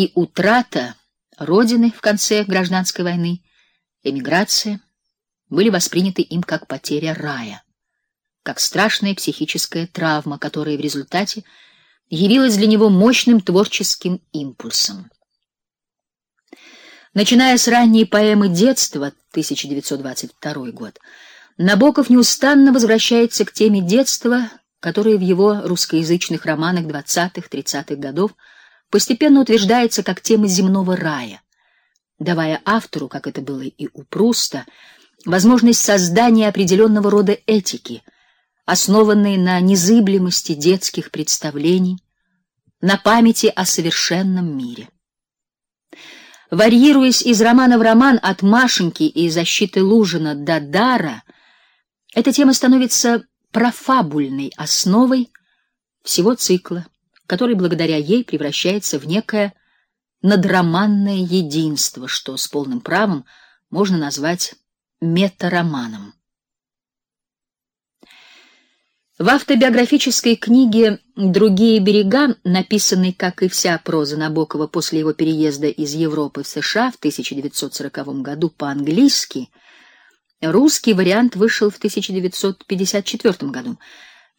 и утрата родины в конце гражданской войны, эмиграция были восприняты им как потеря рая, как страшная психическая травма, которая в результате явилась для него мощным творческим импульсом. Начиная с ранней поэмы детства 1922 год, Набоков неустанно возвращается к теме детства, которая в его русскоязычных романах 20-30-х годов постепенно утверждается как тема земного рая, давая автору, как это было и у Пруста, возможность создания определенного рода этики, основанной на незыблемости детских представлений, на памяти о совершенном мире. Варьируясь из романа в роман от Машеньки и защиты Лужина до Дара, эта тема становится профабульной основой всего цикла, который благодаря ей превращается в некое надроманное единство, что с полным правом можно назвать метароманом. В автобиографической книге Другие берега, написанной, как и вся проза Набокова после его переезда из Европы в США в 1940 году по-английски, русский вариант вышел в 1954 году.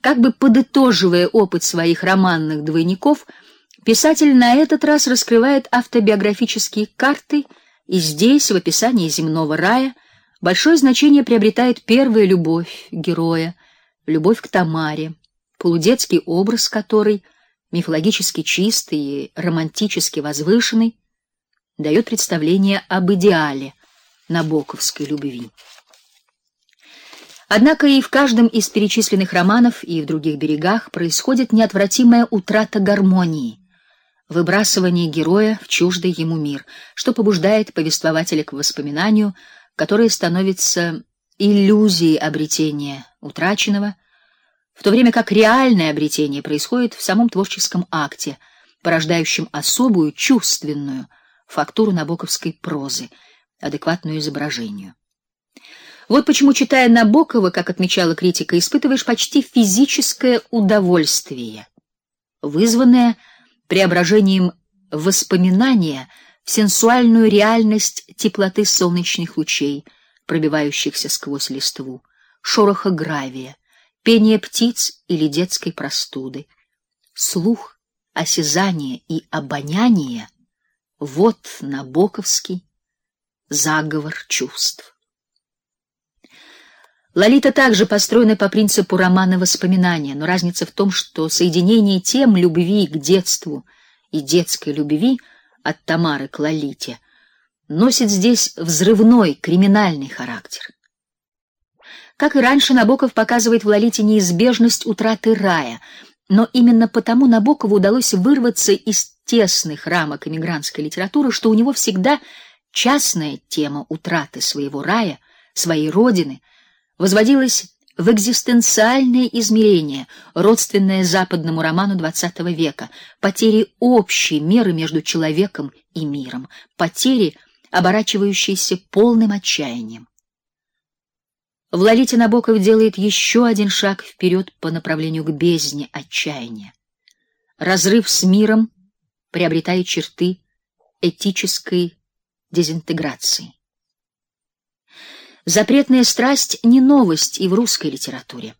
Как бы подытоживая опыт своих романных двойников, писатель на этот раз раскрывает автобиографические карты, и здесь в описании земного рая большое значение приобретает первая любовь героя любовь к Тамаре, полудетский образ которой, мифологически чистый и романтически возвышенный, дает представление об идеале набоковской любви. Однако и в каждом из перечисленных романов, и в других берегах происходит неотвратимая утрата гармонии, выбрасывание героя в чуждый ему мир, что побуждает повествователя к воспоминанию, которое становится иллюзией обретения утраченного, в то время как реальное обретение происходит в самом творческом акте, порождающем особую чувственную фактуру набоковской прозы, адекватную изображению. Вот почему, читая Набокова, как отмечала критика, испытываешь почти физическое удовольствие, вызванное преображением воспоминания в сенсуальную реальность теплоты солнечных лучей, пробивающихся сквозь листву шороха гравия, пение птиц или детской простуды. Слух, осязание и обоняние — вот набоковский заговор чувств. Лолита также построена по принципу романа воспоминания, но разница в том, что соединение тем любви к детству и детской любви от Тамары к Лолите носит здесь взрывной криминальный характер. Как и раньше, Набоков показывает в Лолите неизбежность утраты рая, но именно потому Набокову удалось вырваться из тесных рамок эмигрантской литературы, что у него всегда частная тема утраты своего рая, своей родины, возводилась в экзистенциальное измерение, родственное западному роману XX века, потери общей меры между человеком и миром, потери, оборачивающиеся полным отчаянием. В Набоков делает еще один шаг вперед по направлению к бездне отчаяния. Разрыв с миром приобретает черты этической дезинтеграции. Запретная страсть не новость и в русской литературе.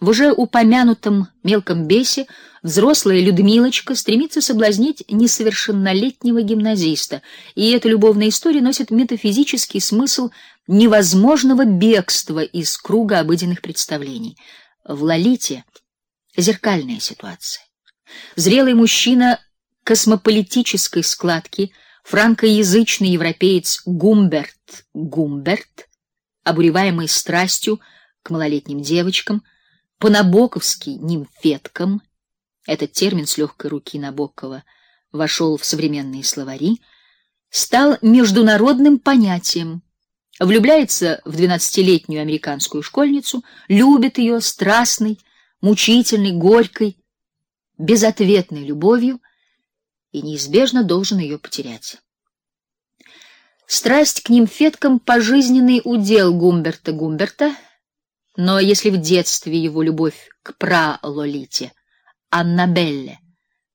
В уже упомянутом мелком бесе взрослая Людмилочка стремится соблазнить несовершеннолетнего гимназиста, и эта любовная история носит метафизический смысл невозможного бегства из круга обыденных представлений. В Лолите зеркальная ситуация. Зрелый мужчина космополитической складки, франкоязычный европеец Гумберт Гумберт, обуреваемый страстью к малолетним девочкам, по-набоковски нимфеткам, этот термин с легкой руки Набокова вошел в современные словари, стал международным понятием. Влюбляется в двенадцатилетнюю американскую школьницу, любит ее страстной, мучительной, горькой, безответной любовью и неизбежно должен ее потерять. Страсть к нимфеткам пожизненный удел Гумберта Гумберта — но если в детстве его любовь к пра-Лолите, Аннабелле,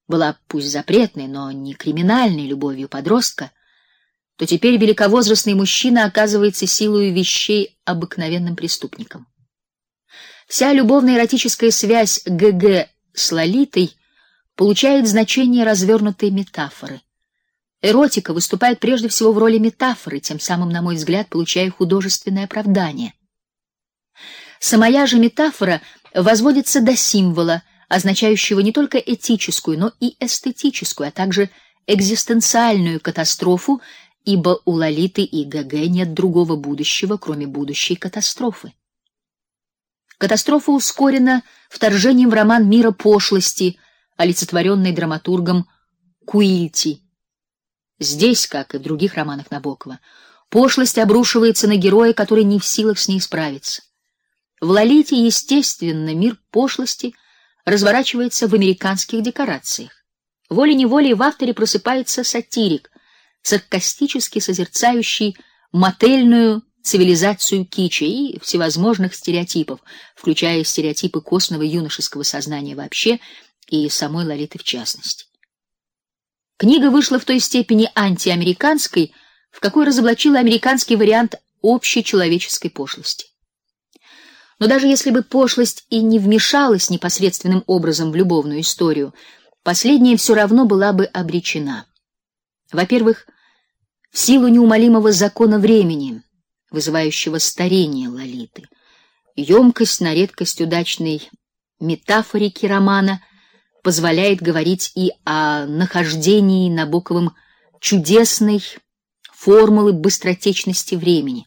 была пусть запретной, но не криминальной любовью подростка, то теперь великовозрастный мужчина оказывается силой вещей обыкновенным преступником. Вся любовно-эротическая связь ГГ с Лолитой получает значение развернутой метафоры. Эротика выступает прежде всего в роли метафоры, тем самым, на мой взгляд, получая художественное оправдание. Самая же метафора возводится до символа, означающего не только этическую, но и эстетическую, а также экзистенциальную катастрофу, ибо у Лолиты и ГГ нет другого будущего, кроме будущей катастрофы. Катастрофа ускорена вторжением в роман мира пошлости, олицетворенный драматургом Куильти. Здесь, как и в других романах Набокова, пошлость обрушивается на героя, который не в силах с ней справиться. В Лолите, естественно, мир пошлости разворачивается в американских декорациях. Волей-неволей в авторе просыпается сатирик, саркастически созерцающий мотельную цивилизацию кича и всевозможных стереотипов, включая стереотипы костного юношеского сознания вообще и самой Лолиты в частности. Книга вышла в той степени антиамериканской, в какой разоблачила американский вариант общей человеческой пошлости. Но даже если бы пошлость и не вмешалась непосредственным образом в любовную историю, последняя все равно была бы обречена. Во-первых, в силу неумолимого закона времени, вызывающего старение Лолиты. Емкость на редкость удачной метафорики романа позволяет говорить и о нахождении Набоковым чудесной формулы быстротечности времени.